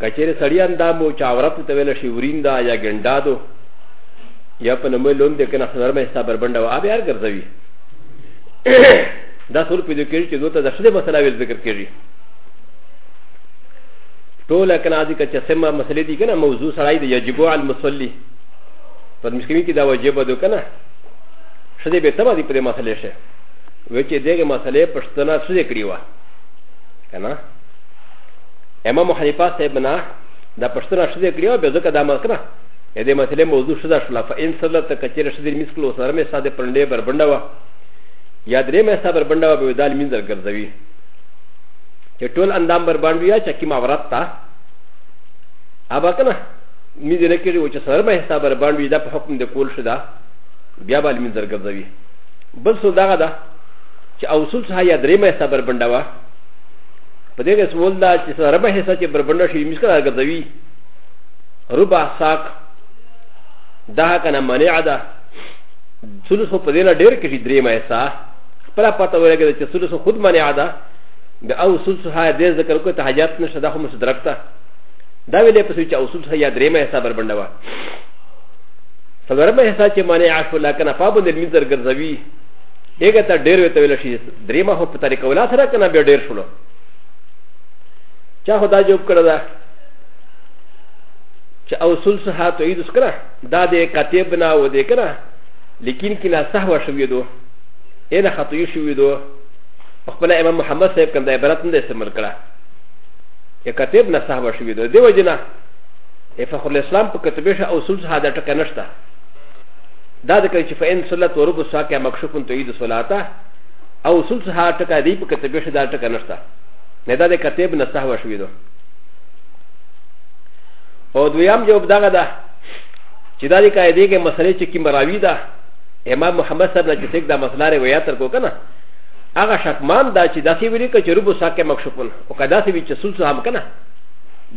کچیر سړی اندام و چې عورت ته ویل شي ورین دا یا ګنډا دو یا په نمو لون دی کنه خنر مې حساب بربنده و آبی هر ګرځوي دا ټول پیدا کېږي چې دوی ته د شدې مسله ویل ذکر کېږي ټول کنه دي چې سمه مسلې دي کنه موضوع سړی دی یجب علی المصلی په مشکمي کې دا واجب ده کنه شدې به تبا دي پرې مسلې شه و چې دغه مسلې پښتنه سړي کړی و کنه امام حنیفه صاحب نه دا پښتنه شده کړی او به ځکه دا مکره ا دې مسلې موضوع شده شولا فإن صلت کچیر شده میس کلو سره مې ساده پرندې بربنده وا یا درې مې ساده بربنده وا به دال مینځل ګرځوي چې ټول اندام بربند ویا چې کیم عورت تا ابا کنه می دې نه کړی و چې سره مې ساده بربند وی دا په حکم د کول شده بیا به مینځل ګرځوي بل څه دا ده چې اوصول صحه یا درې مې ساده بربنده وا په دې کې سمول دا چې سره به حصہ چې بربنده شي مشکل ګرځوي ربع ساق دا کنه منع ده ثلث په دې نه ډېر کې درې ما حصہ خپل پته ولګي چې ثلث خود منع ده د او ثلث ها دې ذکر کو ته حاجت نشه دا خو مستدرک ده دا ویلې په چې او ثلث یا درې ما حصہ بربنده و سره به حصہ چې منع عفو لکه نه فابند المنذر ګرځوي هغه ته ډېر وته ویل شي درې ما خو په طریقه ولا سره کنه بیا ډیر شول چا خدا جواب کړه دا چې او سلسه تو عید سکره دا د کتاب نه و دې کنه لیکن کنا سهو شوی دو انا خطوی شوی دو خپل امام محمد صاحب کوم د عبارت نه استعمال کړه یا کتاب نه سهو شوی دو دیو جنا فخر الاسلام په کتبه شه او سلسه دا ټکنه شته دا د کله چې فین صلات ورب ساکه مکشوفن تو عید صلاته او سل سه ټکا دی په کتب شو دا ټکا نشته نه دا د کتب نه سهو شوی دو او دویم جواب دغه ده چې دا د قاعده کې مسلې چې کی مراوی ده امام محمد صاحب نه چې څنګه دا مسله روایت تر کو کنه هغه شکمان دا چې داسې ویلي که چې ربو ساکه مکشوفون او که داسې وي چې سل سه هم کنه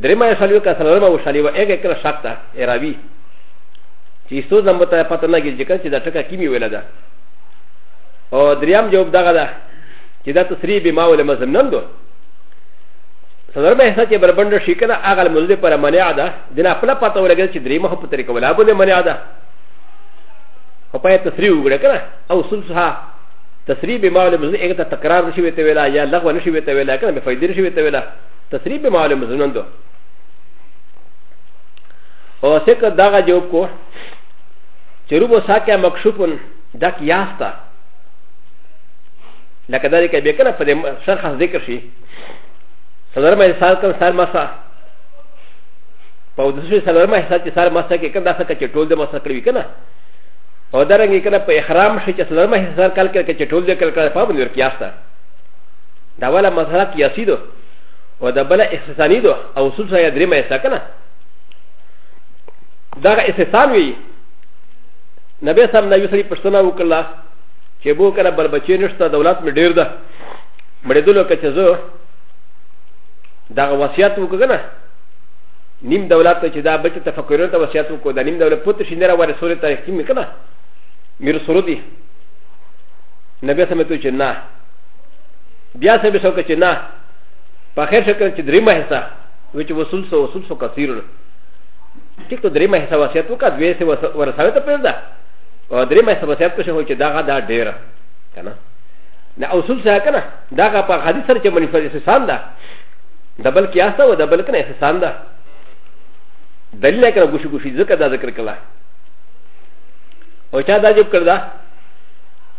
درېما یې شالیو که سلورما و شالیو هغه کله شک ده راوی چې څو ځم ته پته نه کېږي چې دا ټکا کیمی ویل ده او دریم جواب دغه ده چې دا تصریح به ما ولې مزم نن دو سندر به حساب چې بربند شي کنه هغه مولده پر منع ده د نه خپل پته ولګل چې درې مخ په طریقه ولا باندې منع ده خو په تصریح وګړه کنه او سلسها تصریح به ما ولې مزم هغه ته تکرار نشي وته ویلا یا لغو نشي وته ویلا کنه به فائدې نشي وته ویلا تصریح به ما ولې مزم نن دو او سکه دغه جواب کو چې روبو ساکه مکشوفن دا قیاس ده لکه دا دی که بیکنه په دې سر خاص ذکر شي سلورم احساس کم سر مسا په ودسوی سلورم احساس چې سر مسا کې کنه داسه چې ټول د مسا کړی کنه او دا رنګ کنه په احرام شي چې سلورم احساس کال کې چې ټول د کل کړه په باندې قیاس ده دا ولا مسله قیاسی ده او دا بل احساسانی ده او اصول سره درې مې سکنه دا احساسان وی نبي سم نبي سړي پښتنه وکړه چې بو کنه بل بچی نشته دولت مې ډیر ده مړېدلو که چې زه دغه وصیت وکړ کنه نیم دولت ته چې دا بچ ته فکرونه ته وصیت وکړو دا نیم دولت پوت شي نه را وره سورې ته یقین کنه میر سورو دی نبی سم ته چې نه بیا سم به شو چې نه په خیر شکل چې درې مهسا وچ وصول سو وصول سو کثیرونه ټیک ته درې مې حساسیت وکړه دوی سه ورساوي ته پرېږده او درې مې حساسیت پښه هو چې دغه دا ډېره که نه نه اصول سره که نه دغه په حدیث سره چې منی فرض احسان ده د بل قیاس ده او د بل کنه احسان ده دلیل کنه ګوشي ګوشي ذکر دا ذکر کړه او چا دا جب کړه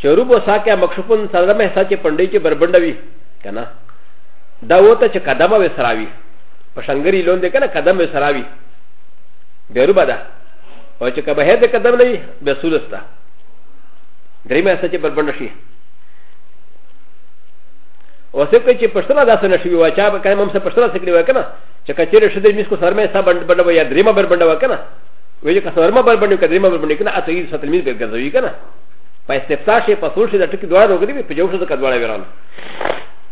چې روب وساکه مکشوفن سره مې ساچې پندې چې بربندوي کنه دا وته چې قدمه وسراوي په شنګری لون دی کنه قدم به سراوی به روبه ده او چې کبه هد قدم نه وي به سولستا درې مې سچ پر بند شي او څه کوي چې پښتنه داسې نشي وي واچا به کایم هم څه پښتنه سکړي وای کنه چې کچېره شدې مې کو سرمه سا بند بند وای درې مې بر بند وای کنه وای چې سرمه بر بند کړې مې بر بند کنه اته یې ستل مې به ګرځوي کنه په استفسار شي په سوشي د ټکی دوړه وګړي په جوړ شو د کډوړه ویرانه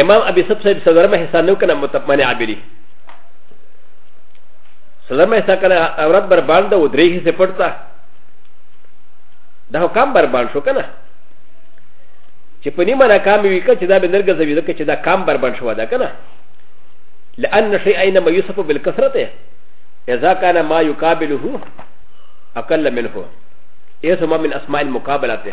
امام ابي سب صاحب صدر ما حسان نو کنه متمن عبري صدر ما حسان کنه عورت بر باندې و درې حصے پړتا دا حکم بر باندې شو کنه چې په نیمه نه کام وی کچ دا به نرګ زوی دکه چې دا کام بر باندې شو دا کنه لان شيء اينما يوسف بالكثرته اذا كان ما يقابله اقل منه يسمى من اسماء المقابله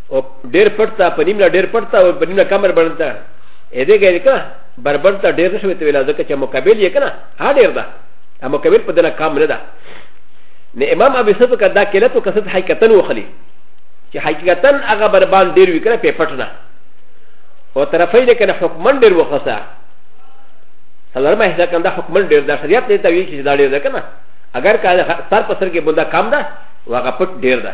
او ډېر پټ تا په نیم لا ډېر پټ تا او په نیم لا کم بربر تا اې دې ګې کنه بربر تا ډېر نشوي ته ویلا ځکه چې مقابل یې کنه ها ډېر ده ا مقابل په دلا کم نه ده نه امام ابي سب کا دا کله تو کسد حقیقتن وخلی چې حقیقتن هغه بربان ډېر وی کنه په پټ نه او طرفین کنه حکمن ډېر وخصه سلام هدا کنه حکمن ډېر ده شریعت نه ته وی چې دا ډېر ده کنه اگر کا سر پر سر کې بندا کم ده واغه پټ ډېر ده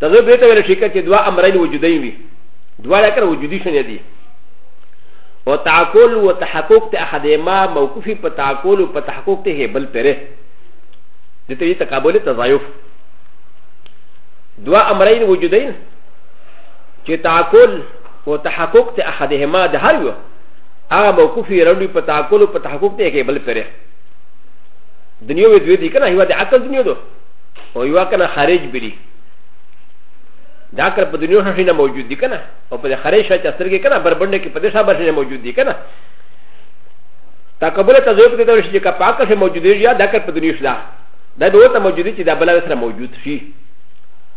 تذوب دې ته ویل شي چې دوا امرین وجودین وي دوا لکه وجودي شنه دي او تعقل او تحقق ته احدهما موقوفي په تعقل او په تحقق ته بل پره د ته تقابل تضایف دوا امرین وجودین چې تعقل او تحقق ته احدهما د هر یو هغه موقوفي رڼي په تعقل او په تحقق ته بل پره دنیا وې دوی دي کنه هیوا د عقل دنیا دوه او یو کنه خارج بلی دا کار په دنیا شې نه موجود دي کنه او په خارج شې چې سترګې کنه بربنده کې په دې شابه شې موجود دي کنه تکبر ته ضرورت دې ورشي چې کا پاکه شې موجود دي یا دا کار په دنیا شې دا دا دوه ته موجود دي چې دا بل سره موجود شي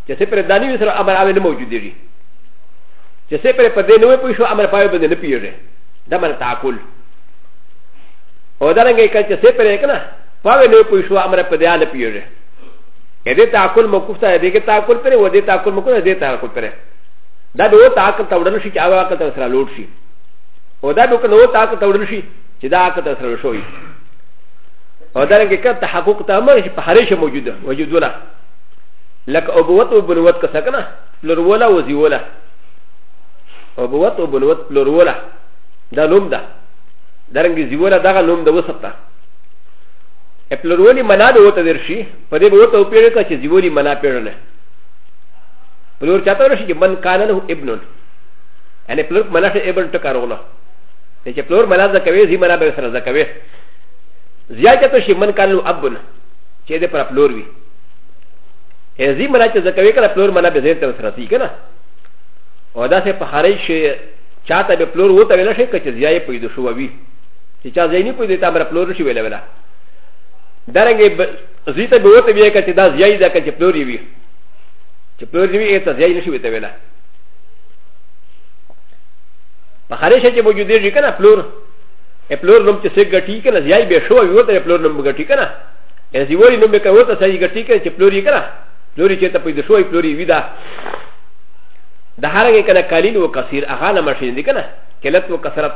چې څه پر دانی سره امر اوی نه موجود دي چې څه پر په دې نوې پوي شو امر پای باندې نه پیږي دا مر تعقل او دا رنګه کچ سه پرې کنه پاوې نه پوه شو امر په دې نه پیږي ا دې تعقل موقوف ته دې کې تعقل پرې و دې تعقل موقوف ته دې تعقل پرې دا به و تعقل ته وړل شي چې هغه عقل ته سره لوټ شي او دا به کنه و تعقل ته وړل شي چې دا عقل ته سره شوی او دا رنګه کړه تحقق ته امر چې په هر شي موجوده وجود ولا لکه ابوت او بنوت کا سکنه لرولا و زیولا ابوت او بنوت لرولا دا لوم ده دا رنګه زیولا دغه لوم ده وسطه ا پلورونی منا به وته ورشي په دې به وته وپیړې کا چې زیوري منا پیړنه پلور چاته ورشي چې من کان له ابنون یعنی پلور منا شه ابن ټکارونه چې پلور منا زکوي زی منا به سره زکوي زیاته ته شي من کان له ابن چې دې پر پلور وي زی منا چې زکوي کړه پلور منا به زیر ته سره سی کنه او دا سه په خارج شي چاته به پلور وته ویل شي کچ زیای پیدا شو وی چې چا زینی په دې تامر پلور شي ویل ولا درنګ زی ته به وته بیا کچې دا زیای دا کچې پلوري وي چې پلوري وي ته زیای نشي وته ویلا په خارج کې موجود دی کنه پلور پلور نوم چې سګ ټی کنه زیای به شو وي ته پلور نوم ګټی کنه ای زی وای نوم به کوي ته سړي ګټی کنه چې پلوري کنه پلوري چې ته پیدا شوی پلوري وي دا د هرګه کنه قلیل او کثیر اغه نه ماشین دی کنه کلت او کثرت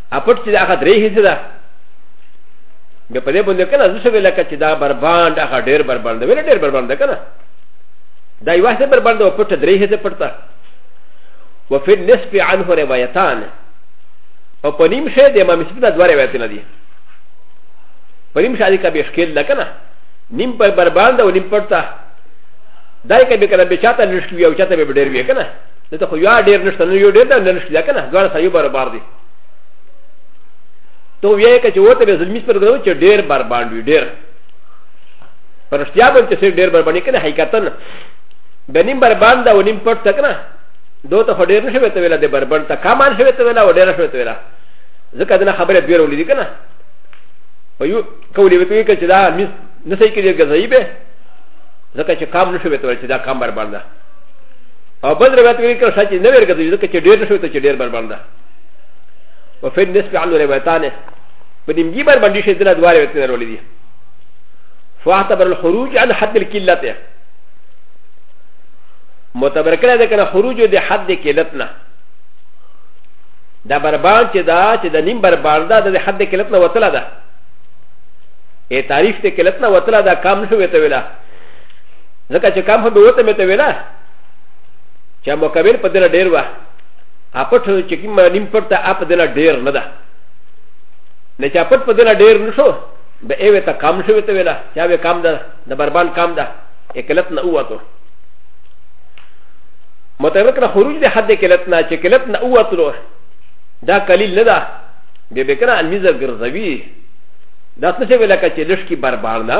اپټ چې هغه درې حصې ده بیا په دې باندې کنه زه شوې لکه چې دا برباند هغه ډېر برباند دی ولې ډېر برباند دی کنه دا یو څه برباند دی او پټه درې حصې پټ ده وفي النسب عنه روايتان او په نیم شی د امام مسلم دا دوه روایتونه دي په نیم شی کې به ښکیل ده کنه نیم پر برباند او نیم پټ ده دا یې کبه کله به چاته نشوي او چاته به ډېر وي کنه نو ته خو یا ډېر نشته نو یو ډېر نه نشته کنه دوه سره یو برابر دي تو وی که چې وته به ظلمی سپر ګرو چې ډیر بار باندې ډیر پرشتیا باندې چې ډیر بار باندې کنه حقیقتا به نیم بار باندې او نیم پټ تکنه دو ته ډیر نشو ته ویلا د بار باندې تا کمان شو ته ویلا او ډیر شو ته ویلا ځکه دا خبره ډیر ولې کنه په یو کولې وته کې چې دا مس نسې کې دی غزایبه ځکه چې کام نشو ته ویلا چې دا کام بار باندې او بل روایت ویل کړه چې نه ورګه دې ځکه چې ډېر شوی ته چې ډېر بر باندې او فن نسب عن روایتان په دې مګي بر باندې شې دلا دوه روایت نه ولې دي فاعتبر الخروج عن حد القلت متبر کړه دا کنه خروج دې حد قلت نه دا بربان چې دا چې د نیم بربان دا د حد قلت نه وتله ده ای تعریف ته قلت نه وتله دا کام شوی ته ویلا ځکه چې کام خو به وته مې ته ویلا چې مکمل په دنه ډیر وه اپټ چې کوم نیم پټ ته اپ دنه ډیر نه ده نه چې اپټ په دنه ډیر نشو به ایوه ته کم شوی ته ویلا چې به کم ده د بربان کم ده اکلت نه اوته متعلق نه خروج د حد کلت نه چې کلت نه اوته دا قلیل نه ده به به کنه المیزه ګرځوي دا څه چې ویلا کچې لښکی بربان ده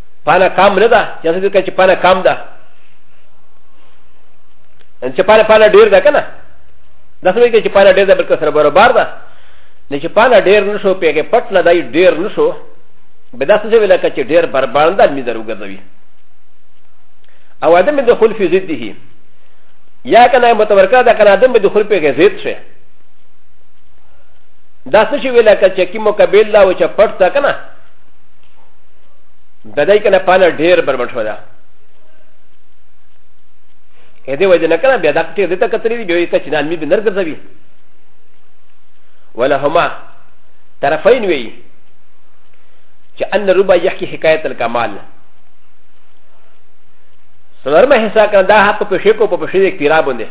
پانا کام نه ده چې څه کوي چې پانا کام ده ان چې پانا پانا ډیر ده کنه دا څه کوي چې پانا ډیر ده بلکې سره برابر ده نه چې پانا ډیر نشو پیګه پټ نه دی ډیر نشو به دا څه ویل کچې ډیر برابر ده می درو ګرځوي او ادم د خلف ضد دی یا کنه متورکه ده کنه ادم د خلف پیګه ضد شه دا څه ویل کچې کی مقابل لا و چې پټ تا کنه د دې کنه پانه ډیر بربټ شو دا اې دې وجه نه کنه بیا دا کټې دې ته کترې دی بیا ته چې نن می بنر ګرځوي ولا هما طرفین وی چې ان ربا یحکی حکایت الکمال سلرمه حصہ کنه دا حق په شکو په شې کې پیرا باندې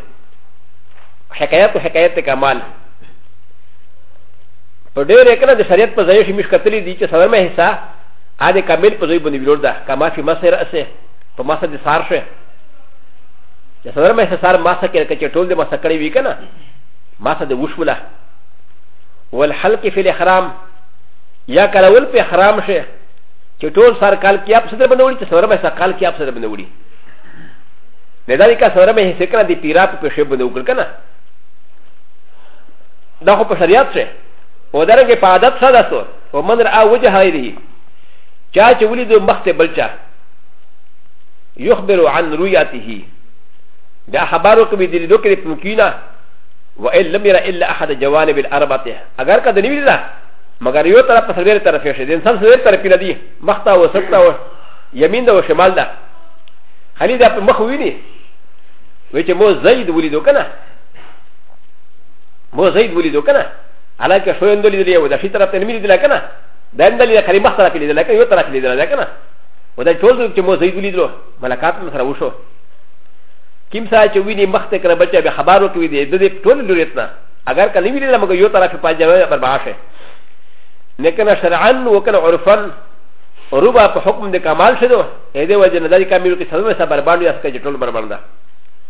حکایت حکایت کمال په ډېر یې کنه د شریعت په ځای شي مش کتلی دي چې سلامه حصہ ا د کامل په ځای باندې ویلوړ ده کما فی مسر اسه په مسر د سار شه چې سلامه حصہ سار ماسه کې کچې ټول د مسه کړی وی کنه ماسه د وشوله والحلق فی الاحرام یا کلول په احرام شه چې ټول سار کال کې اپ صدر بنوړي چې سلامه حصہ کال کې اپ صدر بنوړي نه دا دې کا سلامه حصہ کنه د پیرا په شی بنوړ کنه دا خو په شریعت شه او درنګ په عادت څه ده سو او من را وجه هایری چا چې ولید مخت بلچا یخبر عن رؤیته دا خبرو کوي د لیدو کې ممکنه و ان لم ير الا احد جوانب الاربعه اگر کا دلیل ده مگر یو طرف په سویر طرف شي د انسان سویر طرف نه دی مختا او ستا او یمین ده او شمال ده خلی دا په مخ ویني وچ مو زید ولیدو کنه مو زید ولیدو کنه حالانکه شو اندو لیدلی او د شي طرف ته نه لیدل کنه د اندو لیدل کړي مخ طرف لیدل کنه یو طرف لیدل کنه و د ټول چې مو زید ولیدو ملاقات مې سره وشو کیم سا چې ویني مخ ته کنه بچا به خبرو کوي د دې ټول لوريت نه اگر کنه ویل لمګ یو طرف په جواب پر باشه نه کنه شرعا و کنه عرفا ربا په حکم د کمال شدو اې دې وجه نه د کامل کې سلمه سره برباندې اس کې ټول برباندې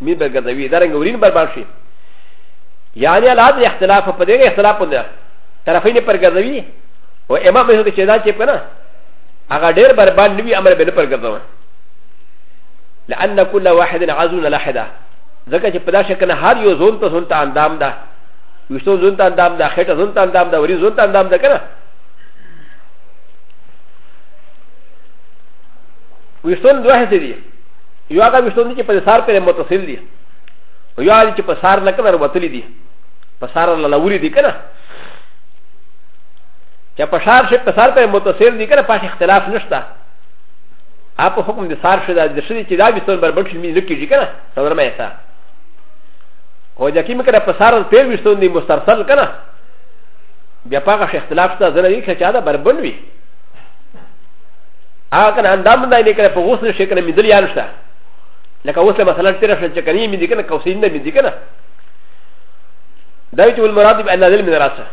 می به ګرځوي دا رنګ ورین برباد شي یعنی الاد اختلاف په دې اختلاف په دې طرفین پر ګرځوي او امام یې چې دا چې کنه هغه ډېر برباد نوی امر به نه پر ګرځوي لأن كل واحد عزو لحدا ځکه چې په دا شکل هر یو زون ته زون ته اندام ده وشتو زون ته اندام ده خټه زون ته اندام ده وری زون ته اندام ده کنه وشتون دوه څه دي یو هغه وشتون دي چې په سار پر متصل دي او یو هغه چې په سار نه کنه وتلی دي په سار نه لوري دي کنه چې په سار شي په سار پر متصل دي کنه پاش اختلاف نشته اپ حکم دي سار شي د شي چې دا وشتون بربټ شي مې لکه جی کنه صبر مې تا هو ځکه مې کنه په سار پر وشتون دي مسترسل کنه بیا پاګه اختلاف ته زره یې چې دا بربند وي هغه کنه اندام دا نه کړ په غسل شي کنه مدل یار شته لکه اوس له مثلا تیر شو چې کني مې دي کنه کوسین نه مې دي کنه دا چې ول مراد به نازل من راسه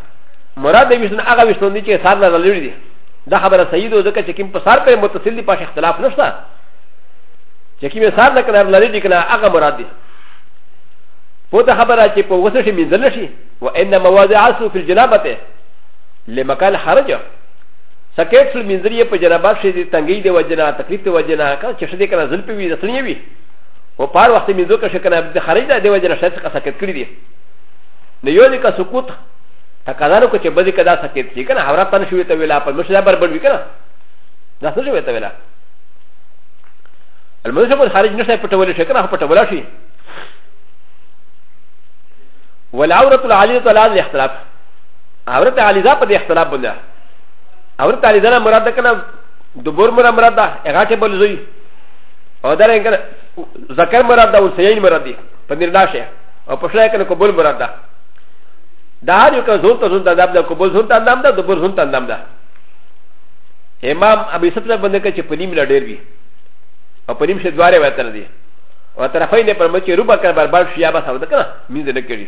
مراد دې وشن هغه وشن دي چې سار نه لري دي دا خبره صحیح ده ځکه چې کوم په سار په متصل دي پاش اختلاف نشته چې کوم سار نه کنه لري دي کنه هغه مراد دي په دا خبره چې په غسل شي مې دل شي وانما وضع عصر في الجنابه لمكان حرجه سکیټ فل منځري په جناباب شي د تنګي د وجنا تکلیف د وجنا کله چې شدي کنه زلپي وي د سنې وي او پار وخت منځو کې شکنه د خارج د وجنا شې څخه سکیټ کړی دي نه یو دې کا سکوت تقاضا نو چې بده کدا سکیټ شي کنه حرارت نه شوي ته ویلا په مشدا بر بر وی کنه دا څه شوي ته ویلا المنځو په خارج نشته پټول شي کنه پټول شي والعورة العالية على الاختلاف عورت علیزا په دې اختلاف باندې عورت علیزا نه مراد ده کنه د بور مره مراد ده هغه ټیبل زوی او دا رنګ ذکر مراد ده او سیین مراد دی په نردا شه او په شای کنه قبول مراد ده دا هر یو کنه زون ته زون ته اندام ده قبول زون ته اندام ده د بور زون ته اندام ده امام ابي سبزه باندې کې چې په نیم لا ډیر وي او په نیم شه دواره وتر دی او طرفین پر مچ روبا کړ برباد شیا بس او ده کنه مين دې نه کړی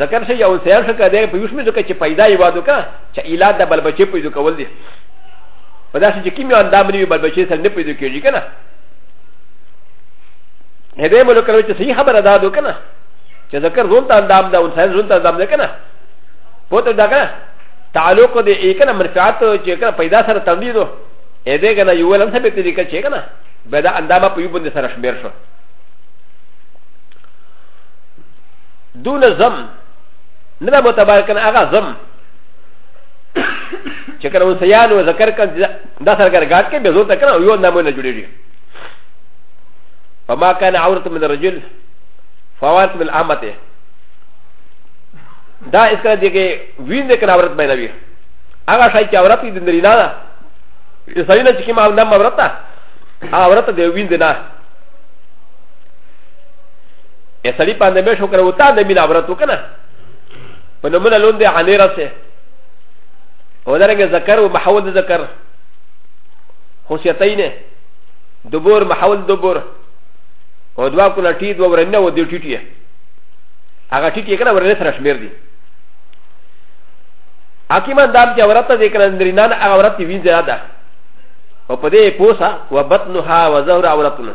ذکر شي او سير شي کده په يوش مې ځکه چې پیدا یې وادو کا چې علاج د بل بچي پیدا کول دي په داسې چې کیمیو اندام نیوي بل بچي سره نه پیدا کېږي کنه هدا ملک کړو چې صحیح خبره ده دو کنه چې ذکر زون ته اندام ده او سير زون ته اندام ده کنه پوتو دا کنه تعلق دې یې کنه منفعت چې کنه پیدا سره تړلی دو ا د ه ګنا یو لم ثبت دي کچې کنه بدا اندامه په یو باندې سره شمیر شو دون زم نه ده متبار کنه هغه زم چې کله انسان و ذکر کړه دا سره ګرګات کې به زور ته کنه یو نامه نه جوړیږي فما كان عورت من الرجل فوات من الامته دا اس کله دغه وین د کنه عورت باندې وی هغه شای چې عورت دې نرینا ده سړی نه چې کوم نام عورت ده عورت دې وین دې نه ا سړي په نبي شو کړو تا نبي لا عبرت وکنه په نمونه لوند علی رسه او درنګ ذکر او محول ذکر خصيتين دبور محول دبور او دوا کله ټي دوا ورنه و دي ټي ټي هغه ټي ټي کنه ورنه سره شمیر دي حکیمان دام چې عورت دې کړه درینان عورت وی زیاده او په دې پوسا وبطنها وزهر عورتنا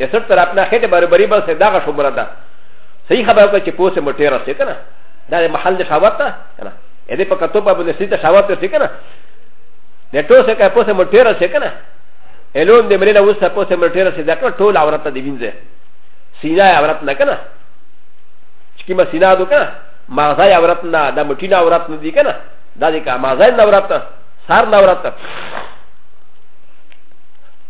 ي س ر تر اپنا خيټه برابري بس دا غ شمره ده صحیح خبره ده چې پوسه مټې راسي کنه دا د محل د شاوت ده کنه ا دې په کتو په باندې سيته شاوت راسي کنه د ټوسه کا پوسه مټې راسي کنه الون د مرینه وسه پوسه مټې راسي دا کنه ټول عورت دی وینځه سینا عورت نه کنه چې کیما سینا دو کنه مغزای عورت نه دا مټی نه عورت نه دی کنه دا دې کا مغزای نه عورت سار نه عورت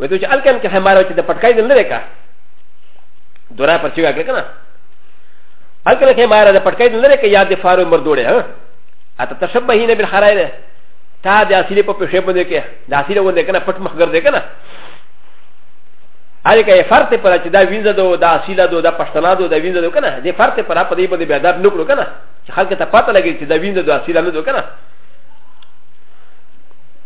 و ت ش ا ل ك ن ك ح م ا ر و ت د پ ت ك ا ي د ن ر ك ا دورا پر چوي اگل کنا ا ل ك ن ك ح م ا ر د پ ت ك ا ي د ن ر ك ا يا د فارو مردوڑے ها اتا تشبه هي نبي الخرائر تا د اصلي په پښه باندې کې د اصلي باندې کنه پټ مخ ګرځي کنه هغه کې فرت پر چې دا وینځه دو دا اصله دو دا پښتنا دو دا وینځه دو کنه دې فرت پر په دې باندې بیا دا نکړو کنه چې خلک ته پته لګي چې دا وینځه دو اصله نه دو کنه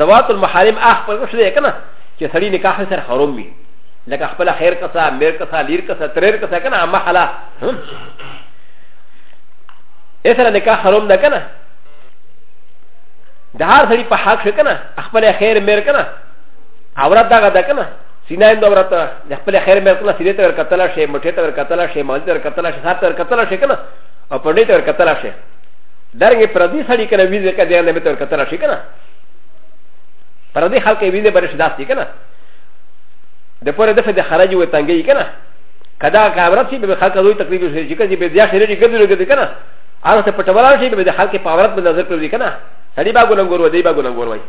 زوات المحارم اخ پر څه دی کنه چې سړی نکاح سره حرام وي لکه خپل خیر کسا میر کسا لیر کسا تریر کسا کنه اما حلا اسره نکاح حرام ده کنه د هر سړي په حق شو کنه خپل خیر میر کنه عورت دغه ده کنه سینه اند عورت د خپل خیر میر کنه سینه تر کتل شي مټه تر کتل شي مال تر کتل شي سات تر کتل شي کنه او پړې تر کتل شي درنګ پردي سړي کنه ویزه کده نه تر کتل شي کنه پر دې خلک یې ویلې برش داس دي کنه د پوره دفه د خرج و تنګي کنه کدا کابرت شي به خلک دوی تقریبا شي چې کله به بیا شری دې ګرځي لګي کنه هغه ته پټوال شي به د خلک په عورت په نظر کوي کنه سړي با ګولم ګور و دی با ګولم ګور وای